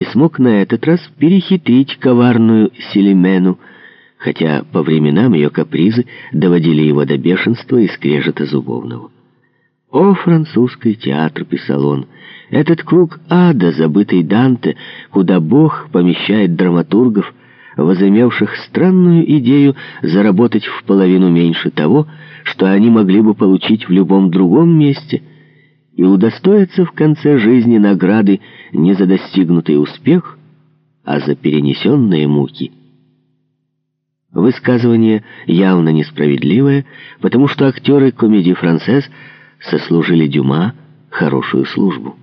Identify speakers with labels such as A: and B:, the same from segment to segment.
A: и смог на этот раз перехитрить коварную Селимену, хотя по временам ее капризы доводили его до бешенства и скрежета зубовного. «О, французский театр!» — писал он. «Этот круг ада, забытый Данте, куда Бог помещает драматургов, возымевших странную идею заработать в половину меньше того, что они могли бы получить в любом другом месте, и удостоиться в конце жизни награды не за достигнутый успех, а за перенесенные муки». Высказывание явно несправедливое, потому что актеры комедии «Францесс» сослужили Дюма хорошую службу.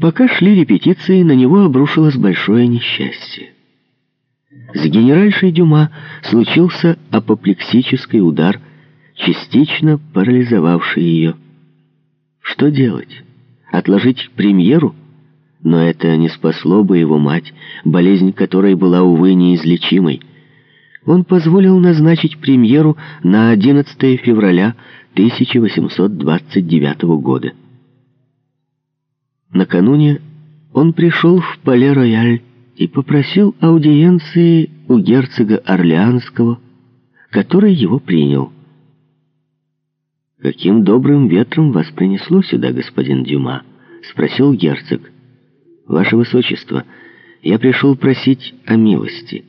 A: Пока шли репетиции, на него обрушилось большое несчастье. С генеральшей Дюма случился апоплексический удар, частично парализовавший ее. Что делать? Отложить премьеру? Но это не спасло бы его мать, болезнь которой была, увы, неизлечимой он позволил назначить премьеру на 11 февраля 1829 года. Накануне он пришел в Пале-Рояль и попросил аудиенции у герцога Орлеанского, который его принял. «Каким добрым ветром вас принесло сюда, господин Дюма?» — спросил герцог. «Ваше Высочество, я пришел просить о милости».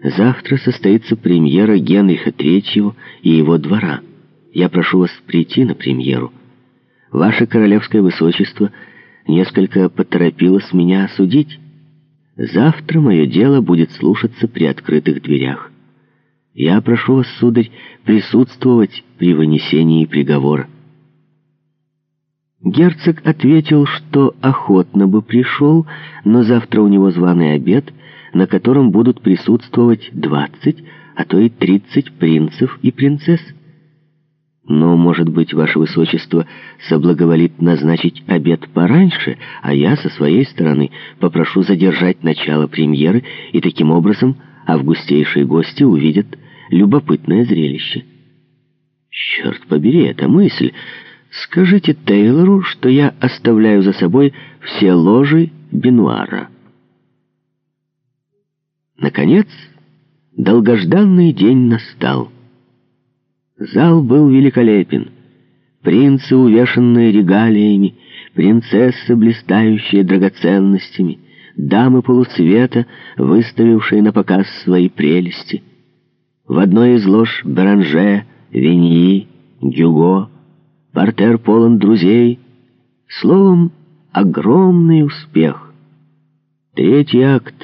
A: Завтра состоится премьера Генриха Третьего и его двора. Я прошу вас прийти на премьеру. Ваше королевское высочество несколько поторопилось меня осудить. Завтра мое дело будет слушаться при открытых дверях. Я прошу вас, сударь, присутствовать при вынесении приговора. Герцог ответил, что охотно бы пришел, но завтра у него званый обед, на котором будут присутствовать двадцать, а то и тридцать принцев и принцесс. Но, может быть, ваше высочество соблаговолит назначить обед пораньше, а я со своей стороны попрошу задержать начало премьеры, и таким образом августейшие гости увидят любопытное зрелище. Черт побери, эта мысль... Скажите Тейлору, что я оставляю за собой все ложи Бенуара. Наконец, долгожданный день настал. Зал был великолепен. Принцы, увешанные регалиями, принцессы, блистающие драгоценностями, дамы полуцвета, выставившие на показ свои прелести. В одной из лож Беранже, Виньи, Гюго, портер полон друзей. Словом, огромный успех. Третий акт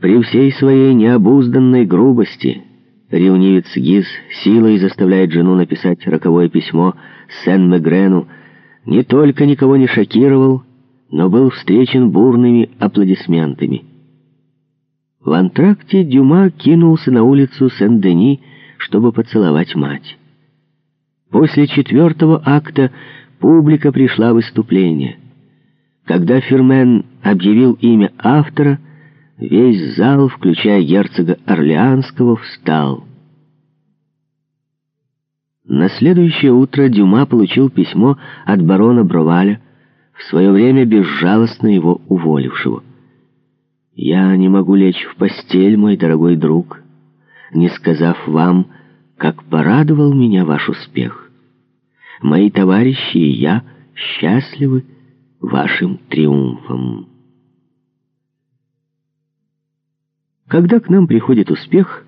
A: при всей своей необузданной грубости ревнивец Гиз силой заставляет жену написать роковое письмо Сен-Мегрену, не только никого не шокировал, но был встречен бурными аплодисментами. В антракте Дюма кинулся на улицу Сен-Дени, чтобы поцеловать мать. После четвертого акта публика пришла в выступление. Когда Фермен объявил имя автора, весь зал, включая герцога Орлеанского, встал. На следующее утро Дюма получил письмо от барона Броваля, в свое время безжалостно его уволившего. «Я не могу лечь в постель, мой дорогой друг, не сказав вам, как порадовал меня ваш успех. Мои товарищи и я счастливы вашим триумфом. Когда к нам приходит успех,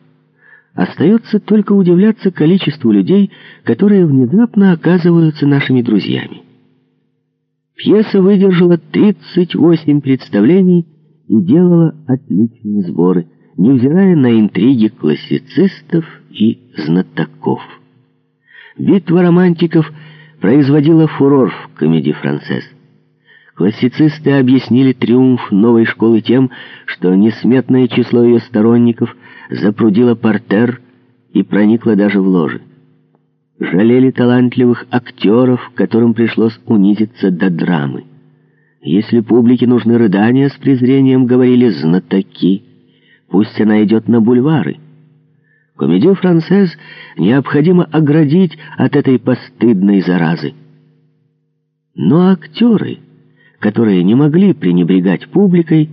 A: остается только удивляться количеству людей, которые внезапно оказываются нашими друзьями. Пьеса выдержала 38 представлений и делала отличные сборы, невзирая на интриги классицистов и знатоков. Битва романтиков производила фурор в комедии «Францесс». Классицисты объяснили триумф новой школы тем, что несметное число ее сторонников запрудило портер и проникло даже в ложи. Жалели талантливых актеров, которым пришлось унизиться до драмы. Если публике нужны рыдания, с презрением говорили знатоки, пусть она идет на бульвары. Комедию «Францез» необходимо оградить от этой постыдной заразы. Но актеры которые не могли пренебрегать публикой,